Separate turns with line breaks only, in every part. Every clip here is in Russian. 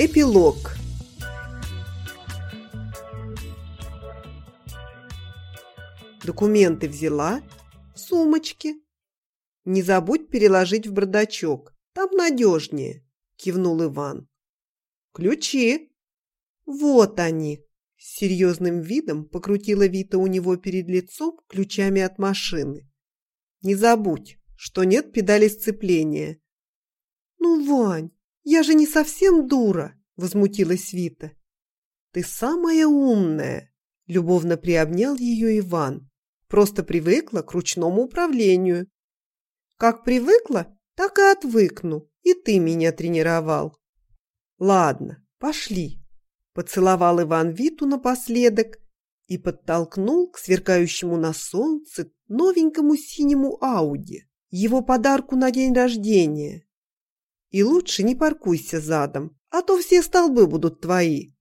Эпилог Документы взяла в сумочке. Не забудь переложить в бардачок, там надежнее, кивнул Иван. Ключи. Вот они. С серьезным видом покрутила Вита у него перед лицом ключами от машины. Не забудь, что нет педали сцепления. Ну, Вань, я же не совсем дура, возмутилась Вита. Ты самая умная, любовно приобнял ее Иван. Просто привыкла к ручному управлению. Как привыкла, так и отвыкну. И ты меня тренировал. Ладно, пошли. Поцеловал Иван Виту напоследок и подтолкнул к сверкающему на солнце новенькому синему Ауди, его подарку на день рождения. И лучше не паркуйся задом, а то все столбы будут твои.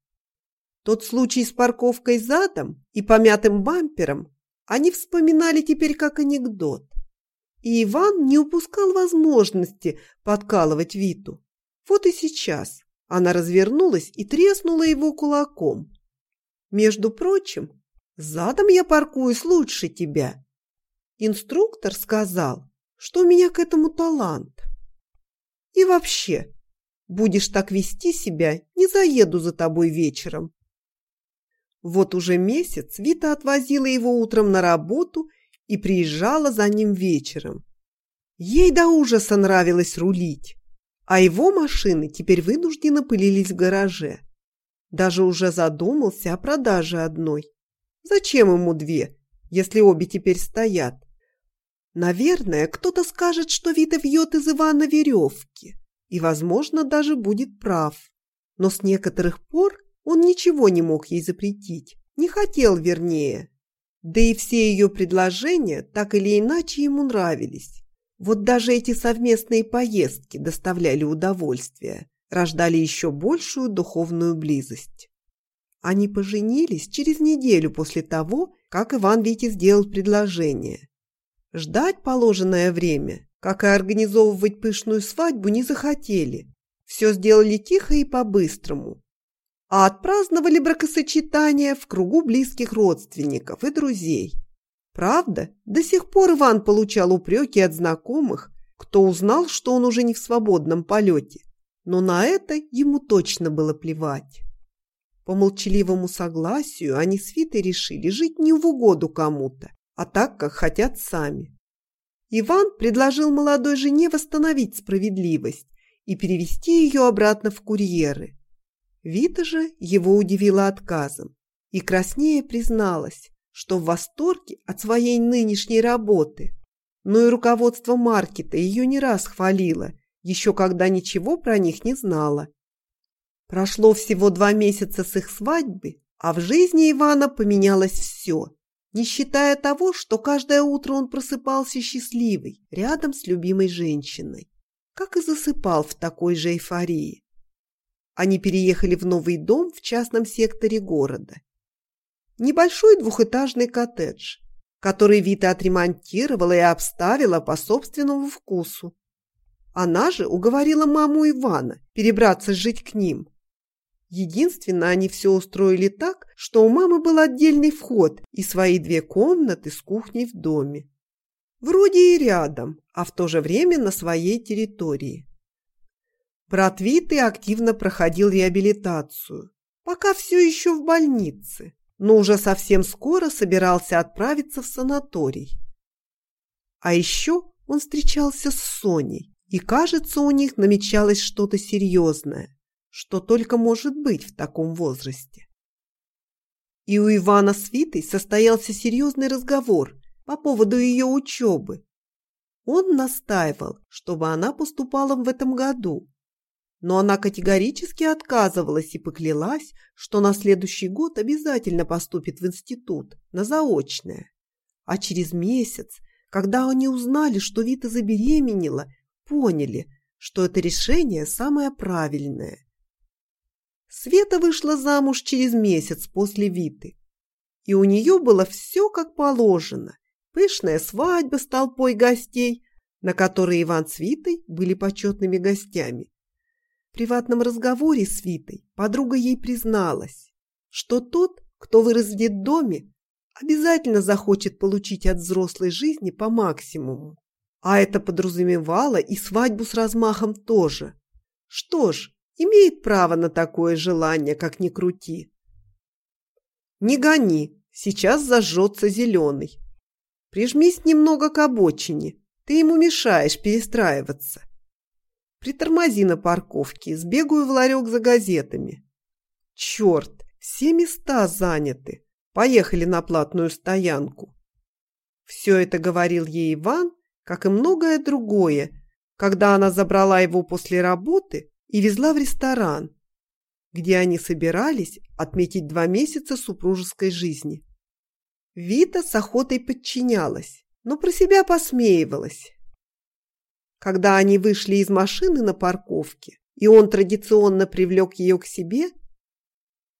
Тот случай с парковкой задом и помятым бампером они вспоминали теперь как анекдот. И Иван не упускал возможности подкалывать Виту. Вот и сейчас она развернулась и треснула его кулаком. Между прочим, задом я паркуюсь лучше тебя. Инструктор сказал, что у меня к этому талант. И вообще, будешь так вести себя, не заеду за тобой вечером. Вот уже месяц Вита отвозила его утром на работу и приезжала за ним вечером. Ей до ужаса нравилось рулить а его машины теперь вынужденно пылились в гараже. Даже уже задумался о продаже одной. Зачем ему две, если обе теперь стоят? Наверное, кто-то скажет, что Вита вьет из Ивана веревки, и, возможно, даже будет прав. Но с некоторых пор он ничего не мог ей запретить, не хотел вернее. Да и все ее предложения так или иначе ему нравились. Вот даже эти совместные поездки доставляли удовольствие, рождали еще большую духовную близость. Они поженились через неделю после того, как Иван Вите сделал предложение. Ждать положенное время, как и организовывать пышную свадьбу, не захотели. Все сделали тихо и по-быстрому. А отпраздновали бракосочетание в кругу близких родственников и друзей – Правда, до сих пор Иван получал упреки от знакомых, кто узнал, что он уже не в свободном полете. Но на это ему точно было плевать. По молчаливому согласию они с Витой решили жить не в угоду кому-то, а так, как хотят сами. Иван предложил молодой жене восстановить справедливость и перевести ее обратно в курьеры. Вита же его удивила отказом и краснее призналась, что в восторге от своей нынешней работы. Но и руководство маркета ее не раз хвалило, еще когда ничего про них не знала. Прошло всего два месяца с их свадьбы, а в жизни Ивана поменялось все, не считая того, что каждое утро он просыпался счастливый, рядом с любимой женщиной, как и засыпал в такой же эйфории. Они переехали в новый дом в частном секторе города Небольшой двухэтажный коттедж, который Вита отремонтировала и обставила по собственному вкусу. Она же уговорила маму Ивана перебраться жить к ним. Единственное, они все устроили так, что у мамы был отдельный вход и свои две комнаты с кухней в доме. Вроде и рядом, а в то же время на своей территории. Брат Виты активно проходил реабилитацию, пока все еще в больнице но уже совсем скоро собирался отправиться в санаторий. А еще он встречался с Соней, и, кажется, у них намечалось что-то серьезное, что только может быть в таком возрасте. И у Ивана с Витой состоялся серьезный разговор по поводу ее учебы. Он настаивал, чтобы она поступала в этом году, но она категорически отказывалась и поклялась, что на следующий год обязательно поступит в институт, на заочное. А через месяц, когда они узнали, что Вита забеременела, поняли, что это решение самое правильное. Света вышла замуж через месяц после Виты. И у нее было все как положено. Пышная свадьба с толпой гостей, на которой Иван с Витой были почетными гостями приватном разговоре с Витой подруга ей призналась, что тот, кто вырос в детдоме, обязательно захочет получить от взрослой жизни по максимуму. А это подразумевало и свадьбу с размахом тоже. Что ж, имеет право на такое желание, как ни крути. Не гони, сейчас зажжется зеленый. Прижмись немного к обочине, ты ему мешаешь перестраиваться. Притормози на парковке, сбегаю в ларек за газетами. Черт, все места заняты. Поехали на платную стоянку. Все это говорил ей Иван, как и многое другое, когда она забрала его после работы и везла в ресторан, где они собирались отметить два месяца супружеской жизни. Вита с охотой подчинялась, но про себя посмеивалась. Когда они вышли из машины на парковке, и он традиционно привлек ее к себе,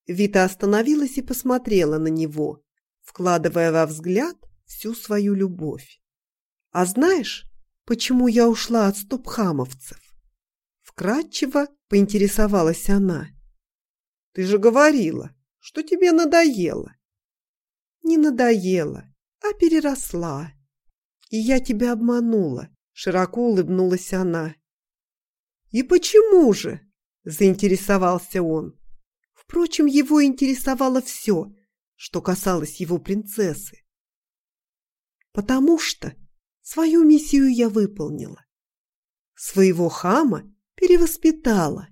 Вита остановилась и посмотрела на него, вкладывая во взгляд всю свою любовь. «А знаешь, почему я ушла от стопхамовцев?» Вкратчиво поинтересовалась она. «Ты же говорила, что тебе надоело». «Не надоело, а переросла. И я тебя обманула», — широко улыбнулась она. «И почему же?» — заинтересовался он. Впрочем, его интересовало все, что касалось его принцессы. «Потому что свою миссию я выполнила. Своего хама перевоспитала